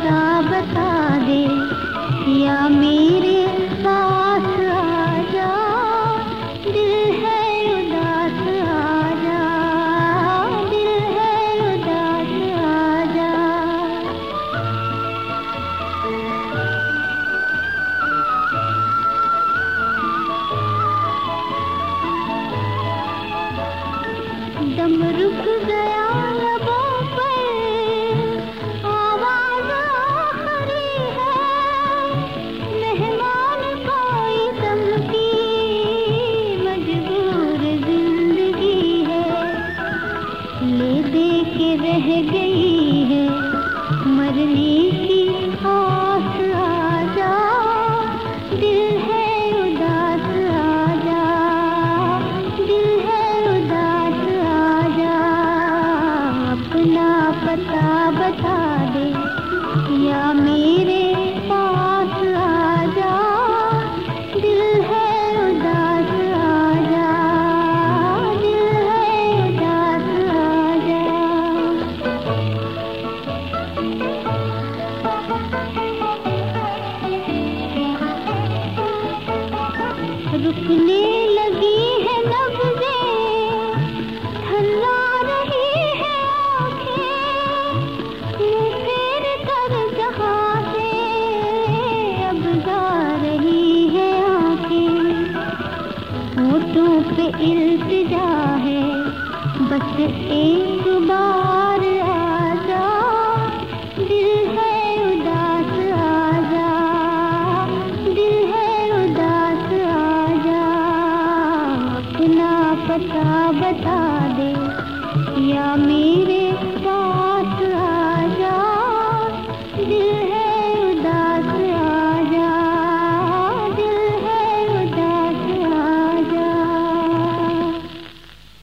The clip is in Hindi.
पता बता दे? या मेरे पास आ जा दिल है उदास आ जा दिल है उदास आ जा दम रुक गया ले दे रह गई है। मरने की आस राजा दिल है उदास राजा दिल है उदास राजा अपना पता बता दे, या मेरे रुकने लगी है नब्जें ठल्ला रही है आँखें। मुँह कर अब जा रही है आँखें। होठों पे इल्तिजा है, बस एक बार पता बता दे या मेरे